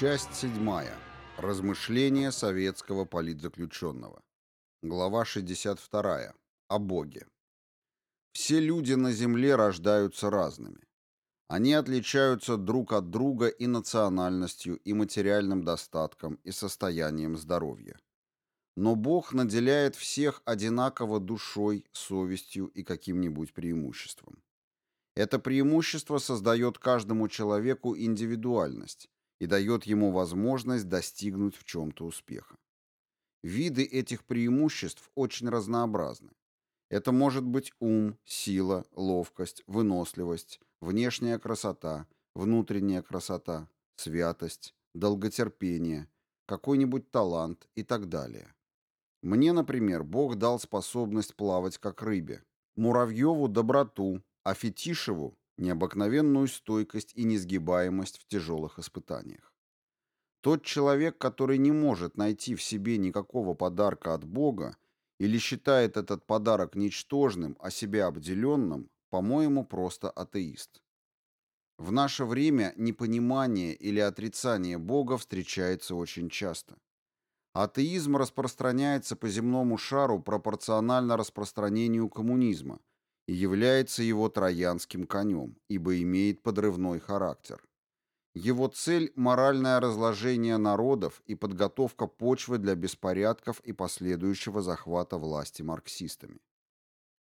Часть седьмая. Размышления советского политзаключенного. Глава 62. О Боге. Все люди на Земле рождаются разными. Они отличаются друг от друга и национальностью, и материальным достатком, и состоянием здоровья. Но Бог наделяет всех одинаково душой, совестью и каким-нибудь преимуществом. Это преимущество создает каждому человеку индивидуальность, и дает ему возможность достигнуть в чем-то успеха. Виды этих преимуществ очень разнообразны. Это может быть ум, сила, ловкость, выносливость, внешняя красота, внутренняя красота, святость, долготерпение, какой-нибудь талант и так далее. Мне, например, Бог дал способность плавать как рыбе, Муравьеву – доброту, а Фетишеву необыкновенную стойкость и несгибаемость в тяжелых испытаниях. Тот человек, который не может найти в себе никакого подарка от Бога или считает этот подарок ничтожным, а себя обделенным, по-моему, просто атеист. В наше время непонимание или отрицание Бога встречается очень часто. Атеизм распространяется по земному шару пропорционально распространению коммунизма – и является его троянским конем, ибо имеет подрывной характер. Его цель – моральное разложение народов и подготовка почвы для беспорядков и последующего захвата власти марксистами.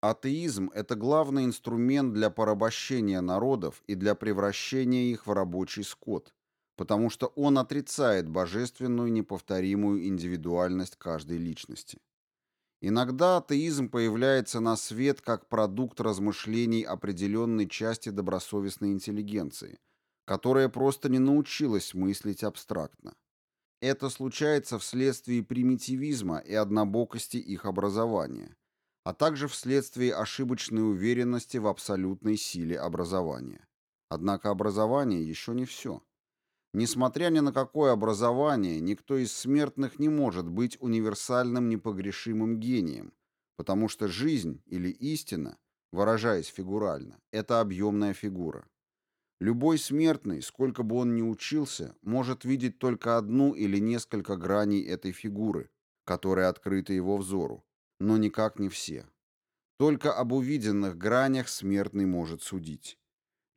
Атеизм – это главный инструмент для порабощения народов и для превращения их в рабочий скот, потому что он отрицает божественную неповторимую индивидуальность каждой личности. Иногда атеизм появляется на свет как продукт размышлений определенной части добросовестной интеллигенции, которая просто не научилась мыслить абстрактно. Это случается вследствие примитивизма и однобокости их образования, а также вследствие ошибочной уверенности в абсолютной силе образования. Однако образование еще не все. Несмотря ни на какое образование, никто из смертных не может быть универсальным непогрешимым гением, потому что жизнь или истина, выражаясь фигурально, это объемная фигура. Любой смертный, сколько бы он ни учился, может видеть только одну или несколько граней этой фигуры, которые открыты его взору, но никак не все. Только об увиденных гранях смертный может судить.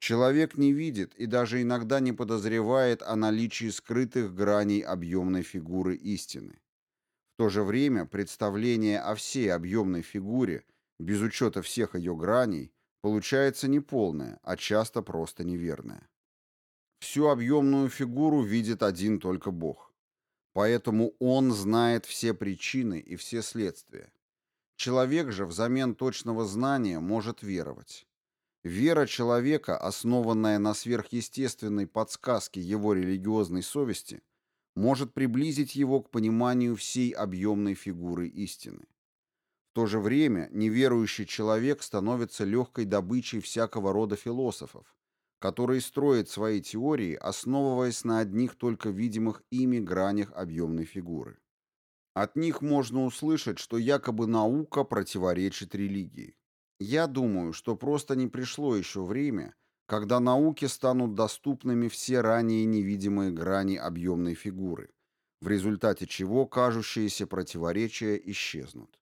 Человек не видит и даже иногда не подозревает о наличии скрытых граней объемной фигуры истины. В то же время представление о всей объемной фигуре, без учета всех ее граней, получается неполное, а часто просто неверное. Всю объемную фигуру видит один только Бог. Поэтому Он знает все причины и все следствия. Человек же взамен точного знания может веровать. Вера человека, основанная на сверхъестественной подсказке его религиозной совести, может приблизить его к пониманию всей объемной фигуры истины. В то же время неверующий человек становится легкой добычей всякого рода философов, которые строят свои теории, основываясь на одних только видимых ими гранях объемной фигуры. От них можно услышать, что якобы наука противоречит религии. Я думаю, что просто не пришло еще время, когда науке станут доступными все ранее невидимые грани объемной фигуры, в результате чего кажущиеся противоречия исчезнут.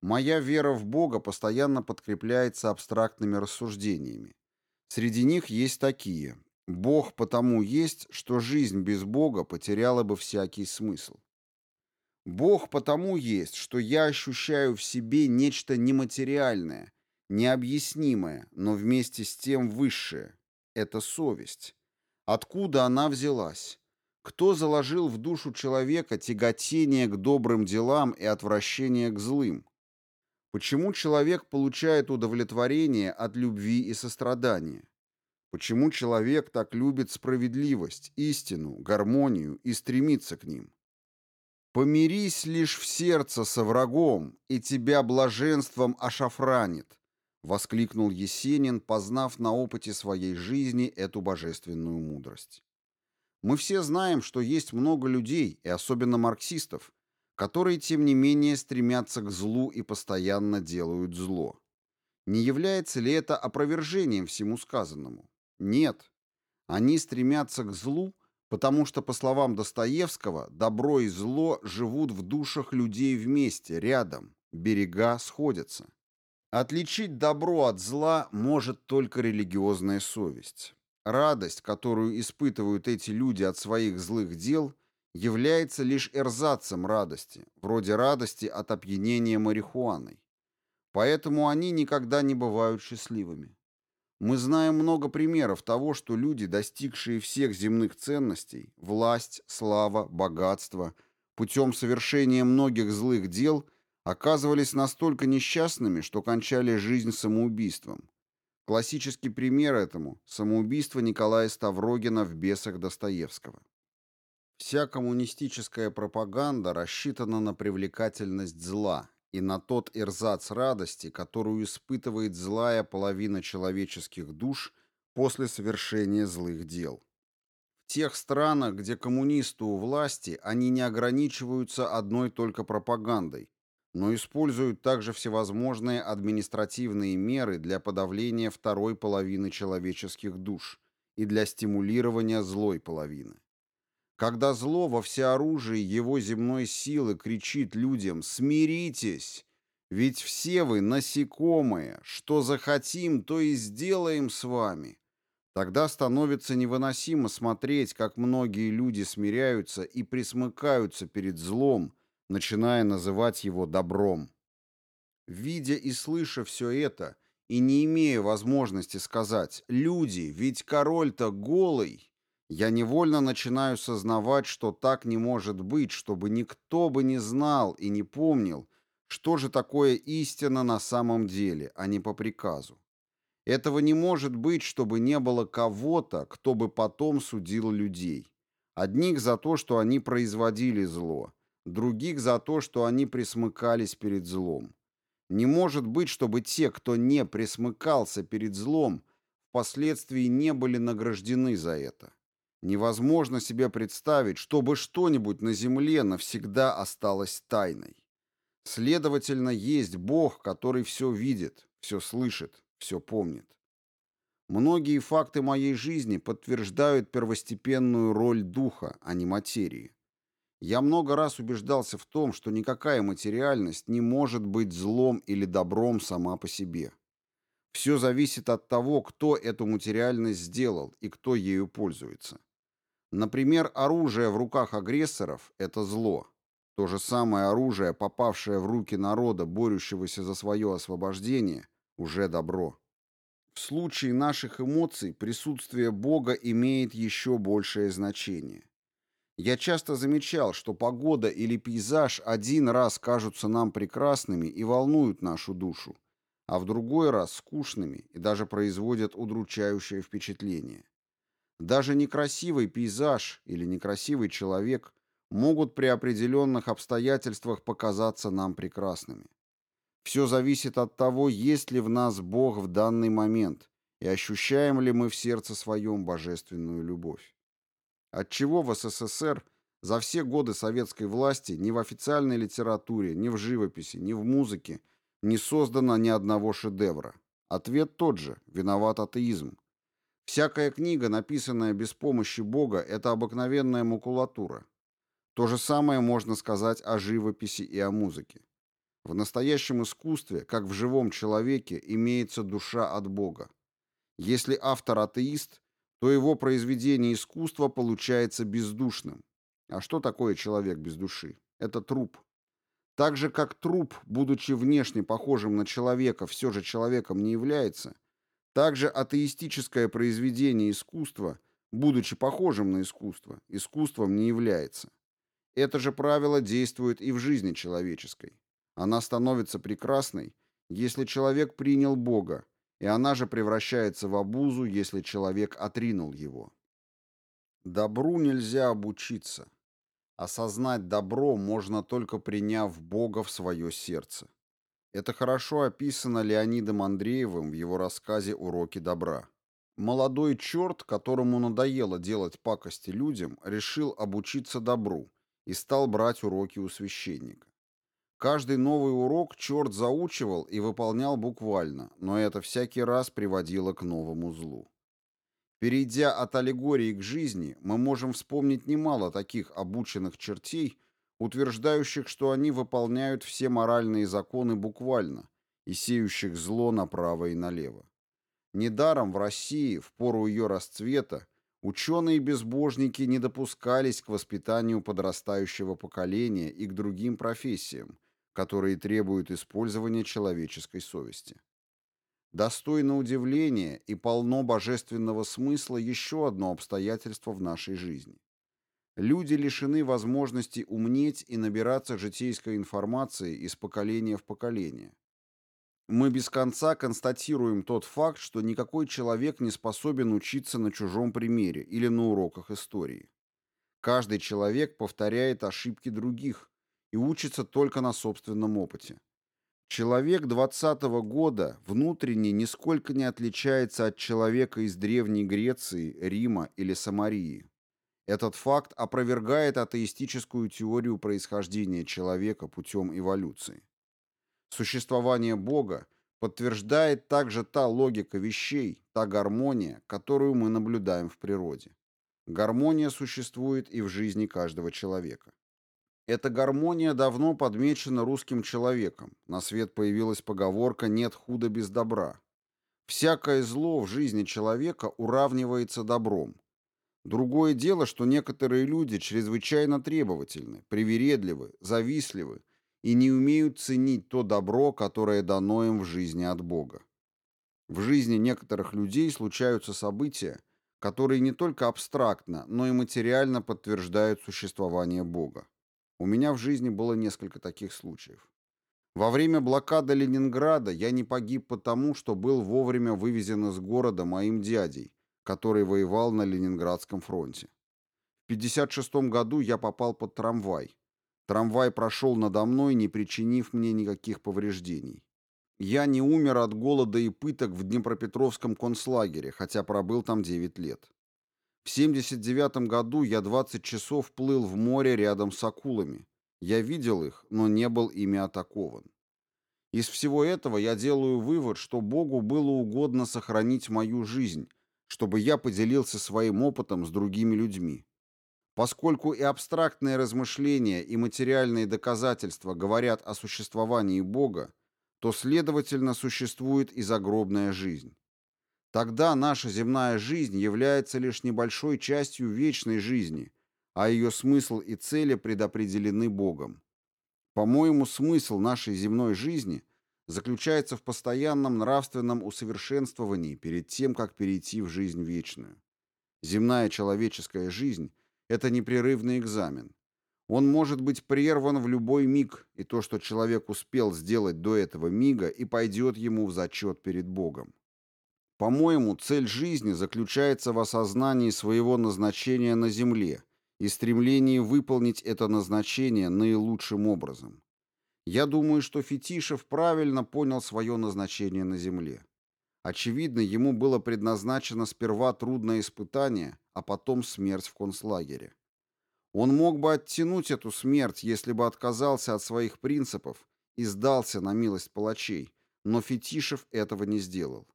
Моя вера в Бога постоянно подкрепляется абстрактными рассуждениями. Среди них есть такие. Бог потому есть, что жизнь без Бога потеряла бы всякий смысл. Бог потому есть, что я ощущаю в себе нечто нематериальное, необъяснимое, но вместе с тем высшее. Это совесть. Откуда она взялась? Кто заложил в душу человека тяготение к добрым делам и отвращение к злым? Почему человек получает удовлетворение от любви и сострадания? Почему человек так любит справедливость, истину, гармонию и стремится к ним? Помирись лишь в сердце со врагом, и тебя блаженством ошафранит, воскликнул Есенин, познав на опыте своей жизни эту божественную мудрость. Мы все знаем, что есть много людей, и особенно марксистов, которые, тем не менее, стремятся к злу и постоянно делают зло. Не является ли это опровержением всему сказанному? Нет. Они стремятся к злу, Потому что, по словам Достоевского, добро и зло живут в душах людей вместе, рядом, берега сходятся. Отличить добро от зла может только религиозная совесть. Радость, которую испытывают эти люди от своих злых дел, является лишь эрзацем радости, вроде радости от опьянения марихуаной. Поэтому они никогда не бывают счастливыми. Мы знаем много примеров того, что люди, достигшие всех земных ценностей, власть, слава, богатство, путем совершения многих злых дел, оказывались настолько несчастными, что кончали жизнь самоубийством. Классический пример этому – самоубийство Николая Ставрогина в «Бесах» Достоевского. Вся коммунистическая пропаганда рассчитана на привлекательность зла, и на тот ирзац радости, которую испытывает злая половина человеческих душ после совершения злых дел. В тех странах, где коммунисты у власти, они не ограничиваются одной только пропагандой, но используют также всевозможные административные меры для подавления второй половины человеческих душ и для стимулирования злой половины. Когда зло во всеоружии его земной силы кричит людям «Смиритесь! Ведь все вы насекомые, что захотим, то и сделаем с вами!» Тогда становится невыносимо смотреть, как многие люди смиряются и присмыкаются перед злом, начиная называть его добром. Видя и слыша все это, и не имея возможности сказать «Люди, ведь король-то голый!» Я невольно начинаю сознавать, что так не может быть, чтобы никто бы не знал и не помнил, что же такое истина на самом деле, а не по приказу. Этого не может быть, чтобы не было кого-то, кто бы потом судил людей. Одних за то, что они производили зло, других за то, что они присмыкались перед злом. Не может быть, чтобы те, кто не присмыкался перед злом, впоследствии не были награждены за это. Невозможно себе представить, чтобы что-нибудь на земле навсегда осталось тайной. Следовательно, есть Бог, который все видит, все слышит, все помнит. Многие факты моей жизни подтверждают первостепенную роль духа, а не материи. Я много раз убеждался в том, что никакая материальность не может быть злом или добром сама по себе. Все зависит от того, кто эту материальность сделал и кто ею пользуется. Например, оружие в руках агрессоров – это зло. То же самое оружие, попавшее в руки народа, борющегося за свое освобождение, уже добро. В случае наших эмоций присутствие Бога имеет еще большее значение. Я часто замечал, что погода или пейзаж один раз кажутся нам прекрасными и волнуют нашу душу, а в другой раз скучными и даже производят удручающее впечатление. Даже некрасивый пейзаж или некрасивый человек могут при определенных обстоятельствах показаться нам прекрасными. Все зависит от того, есть ли в нас Бог в данный момент и ощущаем ли мы в сердце своем божественную любовь. Отчего в СССР за все годы советской власти ни в официальной литературе, ни в живописи, ни в музыке не создано ни одного шедевра? Ответ тот же – виноват атеизм. Всякая книга, написанная без помощи Бога, это обыкновенная макулатура. То же самое можно сказать о живописи и о музыке. В настоящем искусстве, как в живом человеке, имеется душа от Бога. Если автор атеист, то его произведение искусства получается бездушным. А что такое человек без души? Это труп. Так же, как труп, будучи внешне похожим на человека, все же человеком не является – также атеистическое произведение искусства, будучи похожим на искусство, искусством не является. Это же правило действует и в жизни человеческой. Она становится прекрасной, если человек принял Бога, и она же превращается в обузу, если человек отринул его. Добру нельзя обучиться. Осознать добро можно только приняв Бога в свое сердце. Это хорошо описано Леонидом Андреевым в его рассказе «Уроки добра». Молодой черт, которому надоело делать пакости людям, решил обучиться добру и стал брать уроки у священника. Каждый новый урок черт заучивал и выполнял буквально, но это всякий раз приводило к новому злу. Перейдя от аллегории к жизни, мы можем вспомнить немало таких обученных чертей, утверждающих, что они выполняют все моральные законы буквально и сеющих зло направо и налево. Недаром в России, в пору ее расцвета, ученые-безбожники не допускались к воспитанию подрастающего поколения и к другим профессиям, которые требуют использования человеческой совести. Достойно удивления и полно божественного смысла еще одно обстоятельство в нашей жизни. Люди лишены возможности умнеть и набираться житейской информации из поколения в поколение. Мы без конца констатируем тот факт, что никакой человек не способен учиться на чужом примере или на уроках истории. Каждый человек повторяет ошибки других и учится только на собственном опыте. Человек 20 -го года внутренне нисколько не отличается от человека из Древней Греции, Рима или Самарии. Этот факт опровергает атеистическую теорию происхождения человека путем эволюции. Существование Бога подтверждает также та логика вещей, та гармония, которую мы наблюдаем в природе. Гармония существует и в жизни каждого человека. Эта гармония давно подмечена русским человеком. На свет появилась поговорка «нет худа без добра». Всякое зло в жизни человека уравнивается добром. Другое дело, что некоторые люди чрезвычайно требовательны, привередливы, завистливы и не умеют ценить то добро, которое дано им в жизни от Бога. В жизни некоторых людей случаются события, которые не только абстрактно, но и материально подтверждают существование Бога. У меня в жизни было несколько таких случаев. Во время блокады Ленинграда я не погиб потому, что был вовремя вывезен из города моим дядей, который воевал на Ленинградском фронте. В 1956 году я попал под трамвай. Трамвай прошел надо мной, не причинив мне никаких повреждений. Я не умер от голода и пыток в Днепропетровском концлагере, хотя пробыл там 9 лет. В 79 году я 20 часов плыл в море рядом с акулами. Я видел их, но не был ими атакован. Из всего этого я делаю вывод, что Богу было угодно сохранить мою жизнь, чтобы я поделился своим опытом с другими людьми. Поскольку и абстрактные размышления, и материальные доказательства говорят о существовании Бога, то, следовательно, существует и загробная жизнь. Тогда наша земная жизнь является лишь небольшой частью вечной жизни, а ее смысл и цели предопределены Богом. По-моему, смысл нашей земной жизни заключается в постоянном нравственном усовершенствовании перед тем, как перейти в жизнь вечную. Земная человеческая жизнь – это непрерывный экзамен. Он может быть прерван в любой миг, и то, что человек успел сделать до этого мига, и пойдет ему в зачет перед Богом. По-моему, цель жизни заключается в осознании своего назначения на Земле и стремлении выполнить это назначение наилучшим образом. Я думаю, что Фетишев правильно понял свое назначение на Земле. Очевидно, ему было предназначено сперва трудное испытание, а потом смерть в концлагере. Он мог бы оттянуть эту смерть, если бы отказался от своих принципов и сдался на милость палачей, но Фетишев этого не сделал.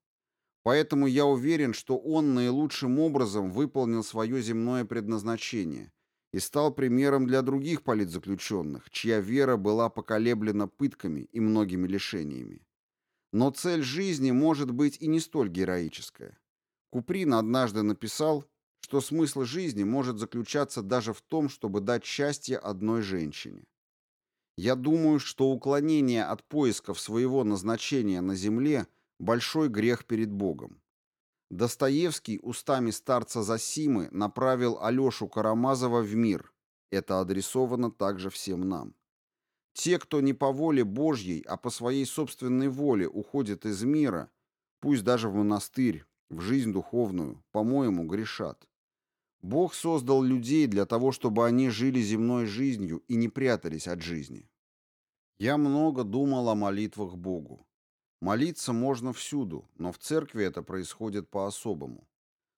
Поэтому я уверен, что он наилучшим образом выполнил свое земное предназначение и стал примером для других политзаключенных, чья вера была поколеблена пытками и многими лишениями. Но цель жизни может быть и не столь героическая. Куприн однажды написал, что смысл жизни может заключаться даже в том, чтобы дать счастье одной женщине. Я думаю, что уклонение от поисков своего назначения на земле – большой грех перед Богом. Достоевский устами старца Засимы направил Алешу Карамазова в мир. Это адресовано также всем нам. Те, кто не по воле Божьей, а по своей собственной воле уходит из мира, пусть даже в монастырь, в жизнь духовную, по-моему, грешат. Бог создал людей для того, чтобы они жили земной жизнью и не прятались от жизни. Я много думал о молитвах Богу. Молиться можно всюду, но в церкви это происходит по-особому.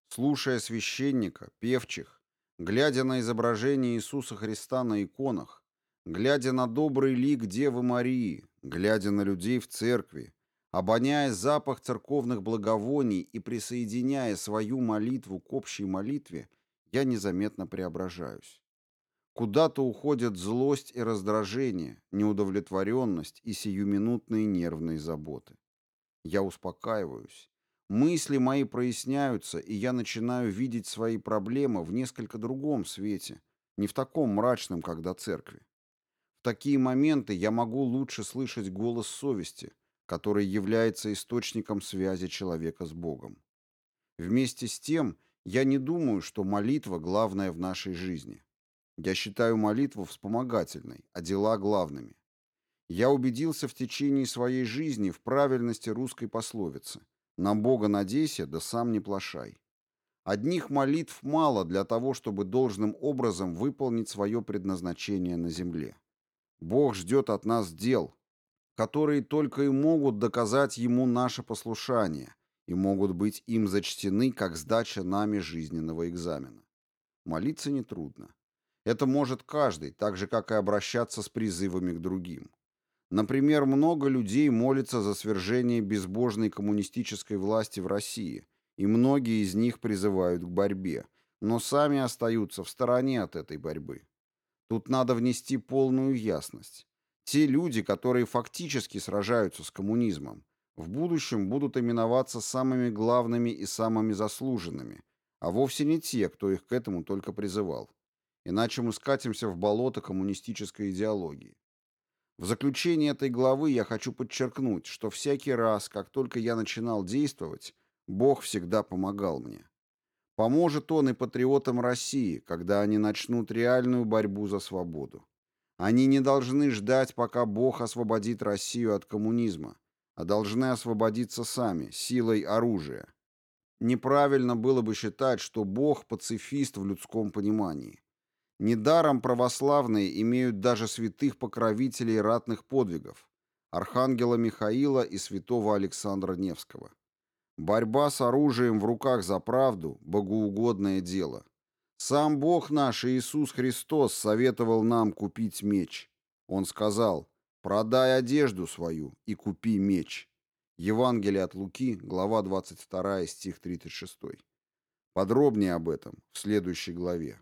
Слушая священника, певчих, глядя на изображение Иисуса Христа на иконах, глядя на добрый лик Девы Марии, глядя на людей в церкви, Обоняя запах церковных благовоний и присоединяя свою молитву к общей молитве, я незаметно преображаюсь. Куда-то уходят злость и раздражение, неудовлетворенность и сиюминутные нервные заботы. Я успокаиваюсь. Мысли мои проясняются, и я начинаю видеть свои проблемы в несколько другом свете, не в таком мрачном, как до церкви. В такие моменты я могу лучше слышать голос совести – который является источником связи человека с Богом. Вместе с тем, я не думаю, что молитва главная в нашей жизни. Я считаю молитву вспомогательной, а дела главными. Я убедился в течение своей жизни в правильности русской пословицы «На Бога надейся, да сам не плашай». Одних молитв мало для того, чтобы должным образом выполнить свое предназначение на земле. Бог ждет от нас дел, которые только и могут доказать ему наше послушание и могут быть им зачтены как сдача нами жизненного экзамена. Молиться нетрудно. Это может каждый, так же, как и обращаться с призывами к другим. Например, много людей молятся за свержение безбожной коммунистической власти в России, и многие из них призывают к борьбе, но сами остаются в стороне от этой борьбы. Тут надо внести полную ясность. Те люди, которые фактически сражаются с коммунизмом, в будущем будут именоваться самыми главными и самыми заслуженными, а вовсе не те, кто их к этому только призывал. Иначе мы скатимся в болото коммунистической идеологии. В заключение этой главы я хочу подчеркнуть, что всякий раз, как только я начинал действовать, Бог всегда помогал мне. Поможет Он и патриотам России, когда они начнут реальную борьбу за свободу. Они не должны ждать, пока Бог освободит Россию от коммунизма, а должны освободиться сами, силой оружия. Неправильно было бы считать, что Бог – пацифист в людском понимании. Недаром православные имеют даже святых покровителей ратных подвигов – архангела Михаила и святого Александра Невского. Борьба с оружием в руках за правду – богоугодное дело – сам Бог наш Иисус Христос советовал нам купить меч. Он сказал, продай одежду свою и купи меч. Евангелие от Луки, глава 22, стих 36. Подробнее об этом в следующей главе.